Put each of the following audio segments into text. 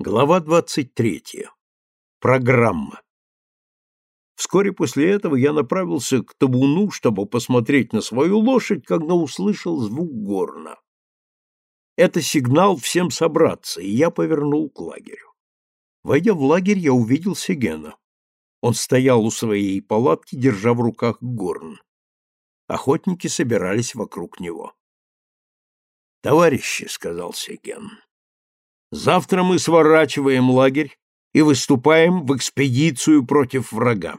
Глава 23. Программа. Вскоре после этого я направился к табуну, чтобы посмотреть на свою лошадь, когда услышал звук горна. Это сигнал всем собраться, и я повернул к лагерю. Войдя в лагерь, я увидел Сегена. Он стоял у своей палатки, держа в руках горн. Охотники собирались вокруг него. «Товарищи», — сказал Сеген, Завтра мы сворачиваем лагерь и выступаем в экспедицию против врага.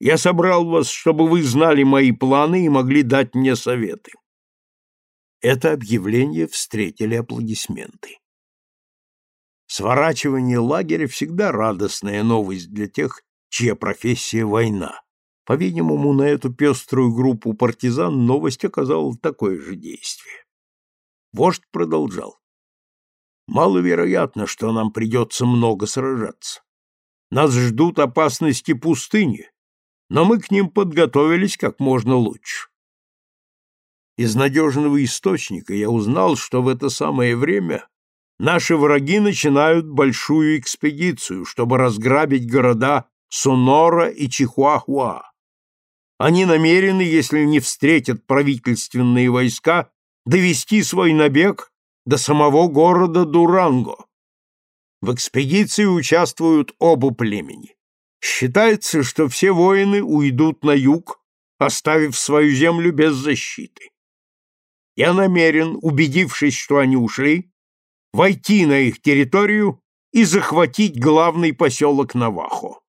Я собрал вас, чтобы вы знали мои планы и могли дать мне советы. Это объявление встретили аплодисменты. Сворачивание лагеря всегда радостная новость для тех, чья профессия война. По-видимому, на эту пеструю группу партизан новость оказала такое же действие. Вождь продолжал. Маловероятно, что нам придется много сражаться. Нас ждут опасности пустыни, но мы к ним подготовились как можно лучше. Из надежного источника я узнал, что в это самое время наши враги начинают большую экспедицию, чтобы разграбить города Сонора и Чихуахуа. Они намерены, если не встретят правительственные войска, довести свой набег до самого города Дуранго. В экспедиции участвуют оба племени. Считается, что все воины уйдут на юг, оставив свою землю без защиты. Я намерен, убедившись, что они ушли, войти на их территорию и захватить главный поселок Навахо.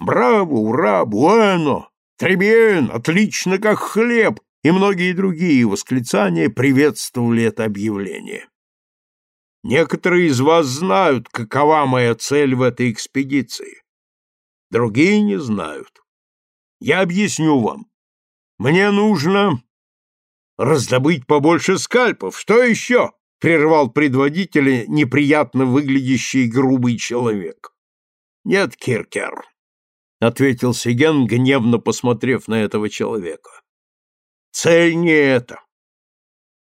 Браво, ура, буэно, требен, отлично как хлеб, и многие другие восклицания приветствовали это объявление. Некоторые из вас знают, какова моя цель в этой экспедиции. Другие не знают. Я объясню вам. Мне нужно раздобыть побольше скальпов. Что еще? прервал предводителя неприятно выглядящий грубый человек. Нет, Киркер, ответил Сиген, гневно посмотрев на этого человека. Цель не это.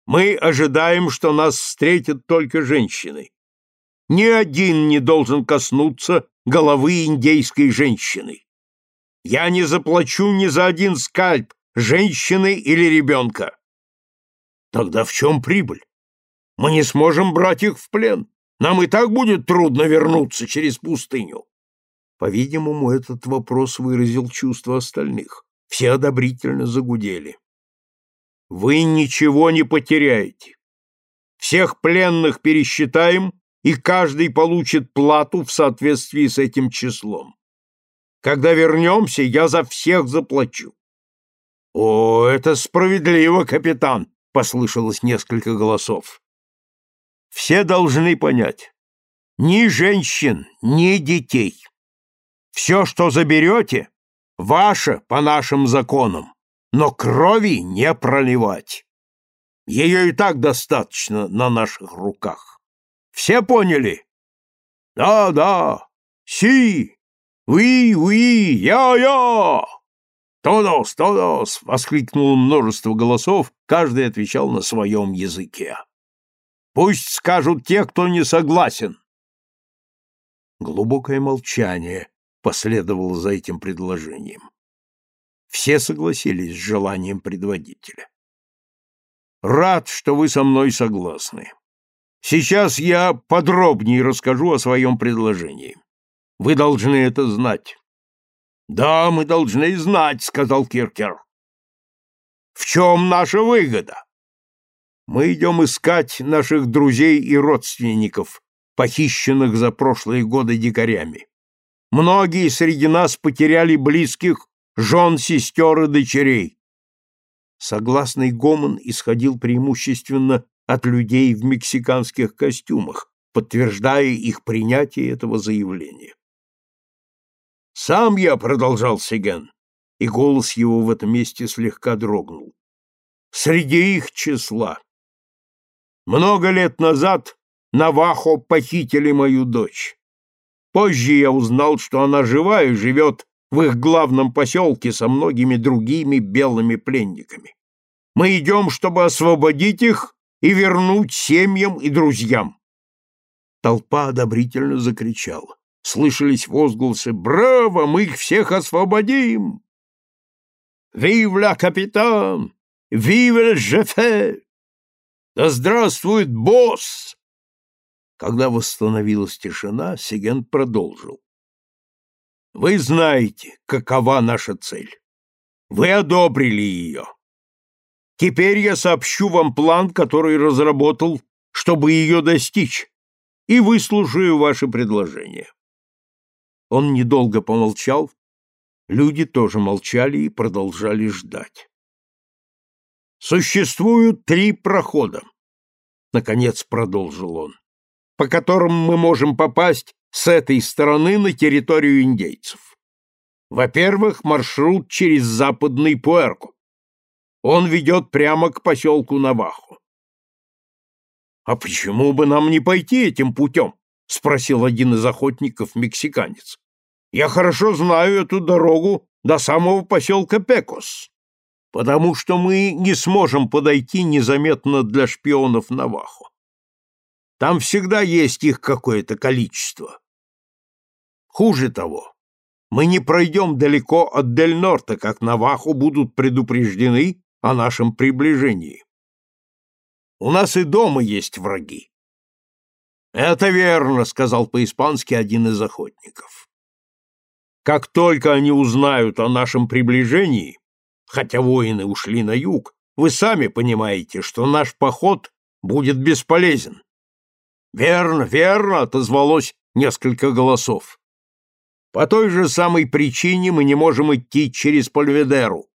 Мы ожидаем, что нас встретят только женщины. Ни один не должен коснуться головы индейской женщины. Я не заплачу ни за один скальп женщины или ребенка. Тогда в чем прибыль? Мы не сможем брать их в плен. Нам и так будет трудно вернуться через пустыню. По-видимому, этот вопрос выразил чувства остальных. Все одобрительно загудели вы ничего не потеряете. Всех пленных пересчитаем, и каждый получит плату в соответствии с этим числом. Когда вернемся, я за всех заплачу. — О, это справедливо, капитан! — послышалось несколько голосов. Все должны понять. Ни женщин, ни детей. Все, что заберете, ваше по нашим законам но крови не проливать. Ее и так достаточно на наших руках. Все поняли? Да, да. Си. Уи, уи, я-я. «Тодос! Тодос!» — воскликнуло множество голосов, каждый отвечал на своем языке. «Пусть скажут те, кто не согласен!» Глубокое молчание последовало за этим предложением. Все согласились с желанием предводителя. Рад, что вы со мной согласны. Сейчас я подробнее расскажу о своем предложении. Вы должны это знать. Да, мы должны знать, сказал Киркер. В чем наша выгода? Мы идем искать наших друзей и родственников, похищенных за прошлые годы дикарями. Многие среди нас потеряли близких жен, сестер и дочерей. Согласный гомон исходил преимущественно от людей в мексиканских костюмах, подтверждая их принятие этого заявления. «Сам я», — продолжал Сиген, и голос его в этом месте слегка дрогнул, — «среди их числа. Много лет назад Навахо похитили мою дочь. Позже я узнал, что она жива и живет в их главном поселке со многими другими белыми пленниками. Мы идем, чтобы освободить их и вернуть семьям и друзьям. Толпа одобрительно закричала. Слышались возгласы «Браво! Мы их всех освободим!» «Вив ля капитан! Вив ле жефе! Да здравствует босс!» Когда восстановилась тишина, Сиген продолжил. «Вы знаете, какова наша цель. Вы одобрили ее. Теперь я сообщу вам план, который разработал, чтобы ее достичь, и выслушаю ваши предложения». Он недолго помолчал, люди тоже молчали и продолжали ждать. «Существуют три прохода», — наконец продолжил он по которым мы можем попасть с этой стороны на территорию индейцев. Во-первых, маршрут через западный Пуэрку. Он ведет прямо к поселку Навахо. «А почему бы нам не пойти этим путем?» — спросил один из охотников мексиканец. «Я хорошо знаю эту дорогу до самого поселка Пекос, потому что мы не сможем подойти незаметно для шпионов Навахо. Там всегда есть их какое-то количество. Хуже того, мы не пройдем далеко от Дель-Норта, как Наваху будут предупреждены о нашем приближении. У нас и дома есть враги. Это верно, сказал по-испански один из охотников. Как только они узнают о нашем приближении, хотя воины ушли на юг, вы сами понимаете, что наш поход будет бесполезен. Верно, верно, отозвалось несколько голосов. По той же самой причине мы не можем идти через Польведеру.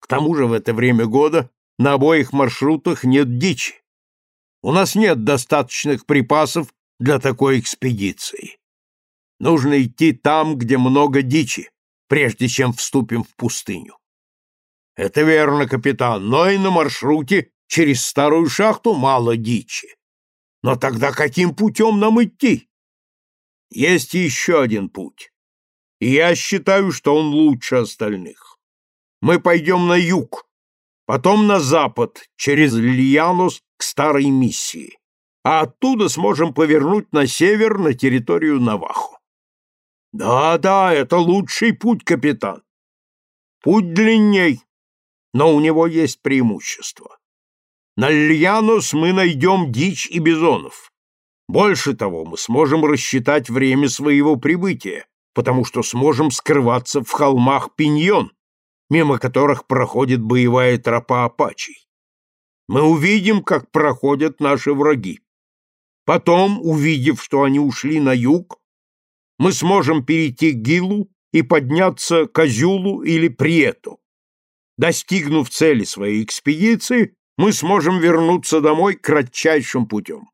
К тому же в это время года на обоих маршрутах нет дичи. У нас нет достаточных припасов для такой экспедиции. Нужно идти там, где много дичи, прежде чем вступим в пустыню. Это верно, капитан, но и на маршруте через старую шахту мало дичи. Но тогда каким путем нам идти? Есть еще один путь. И я считаю, что он лучше остальных. Мы пойдем на юг, потом на запад, через Льянус к старой миссии, а оттуда сможем повернуть на север на территорию Навахо. Да-да, это лучший путь, капитан. Путь длинней, но у него есть преимущество. На Льянус мы найдем дичь и бизонов. Больше того, мы сможем рассчитать время своего прибытия, потому что сможем скрываться в холмах Пиньон, мимо которых проходит боевая тропа апачей. Мы увидим, как проходят наши враги. Потом, увидев, что они ушли на юг, мы сможем перейти к Гилу и подняться к Азюлу или Приету. Достигнув цели своей экспедиции, мы сможем вернуться домой кратчайшим путем.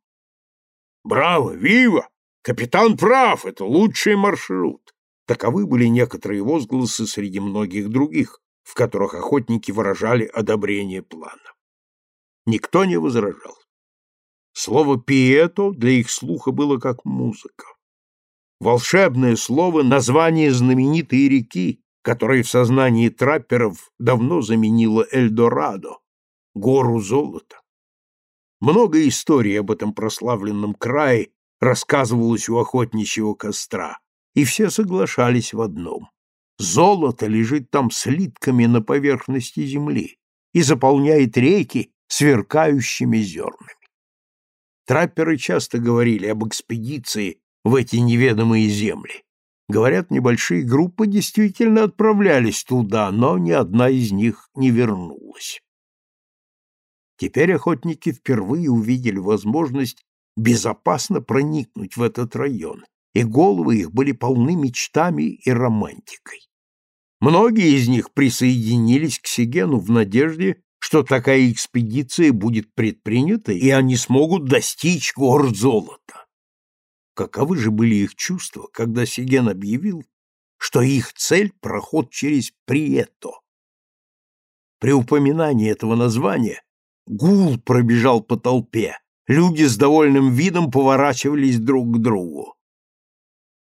Браво, вива! Капитан прав, это лучший маршрут. Таковы были некоторые возгласы среди многих других, в которых охотники выражали одобрение плана. Никто не возражал. Слово «пието» для их слуха было как музыка. Волшебное слово — название знаменитой реки, которая в сознании трапперов давно заменила Эльдорадо, гору золота. Много историй об этом прославленном крае рассказывалось у охотничьего костра, и все соглашались в одном. Золото лежит там слитками на поверхности земли и заполняет реки сверкающими зернами. Трапперы часто говорили об экспедиции в эти неведомые земли. Говорят, небольшие группы действительно отправлялись туда, но ни одна из них не вернулась. Теперь охотники впервые увидели возможность безопасно проникнуть в этот район, и головы их были полны мечтами и романтикой. Многие из них присоединились к Сигену в надежде, что такая экспедиция будет предпринята, и они смогут достичь гор золота. Каковы же были их чувства, когда Сиген объявил, что их цель — проход через Прието? При упоминании этого названия Гул пробежал по толпе. Люди с довольным видом поворачивались друг к другу.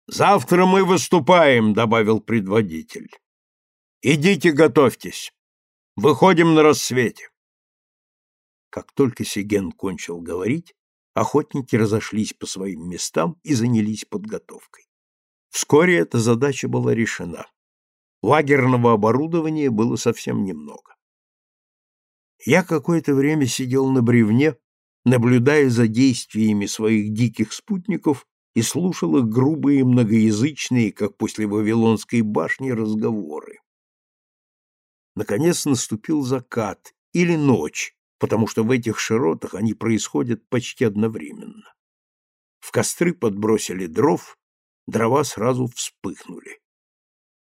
«Завтра мы выступаем», — добавил предводитель. «Идите готовьтесь. Выходим на рассвете». Как только Сиген кончил говорить, охотники разошлись по своим местам и занялись подготовкой. Вскоре эта задача была решена. Лагерного оборудования было совсем немного. Я какое-то время сидел на бревне, наблюдая за действиями своих диких спутников и слушал их грубые многоязычные, как после Вавилонской башни, разговоры. Наконец наступил закат или ночь, потому что в этих широтах они происходят почти одновременно. В костры подбросили дров, дрова сразу вспыхнули.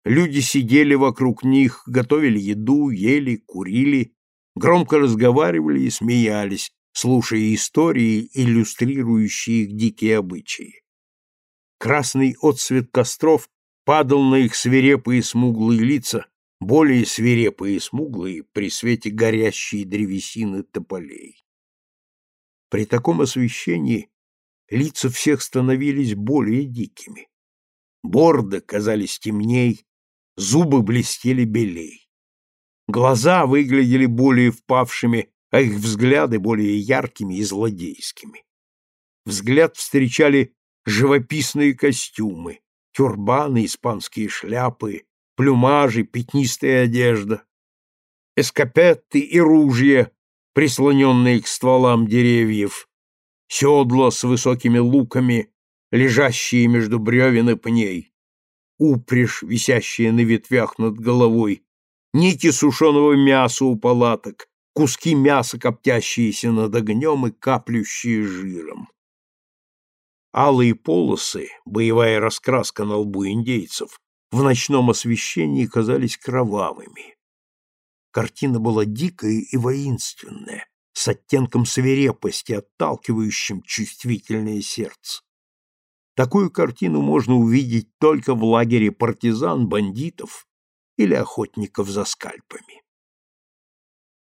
Люди сидели вокруг них, готовили еду, ели, курили, громко разговаривали и смеялись, слушая истории, иллюстрирующие их дикие обычаи. Красный отсвет костров падал на их свирепые смуглые лица, более свирепые и смуглые при свете горящей древесины тополей. При таком освещении лица всех становились более дикими. Борды казались темней, зубы блестели белей. Глаза выглядели более впавшими, а их взгляды более яркими и злодейскими. Взгляд встречали живописные костюмы, тюрбаны, испанские шляпы, плюмажи, пятнистая одежда, эскапетты и ружья, прислоненные к стволам деревьев, седла с высокими луками, лежащие между бревен и пней, упряжь, висящая на ветвях над головой, нити сушеного мяса у палаток, куски мяса, коптящиеся над огнем и каплющие жиром. Алые полосы, боевая раскраска на лбу индейцев, в ночном освещении казались кровавыми. Картина была дикая и воинственная, с оттенком свирепости, отталкивающим чувствительное сердце. Такую картину можно увидеть только в лагере партизан, бандитов или охотников за скальпами.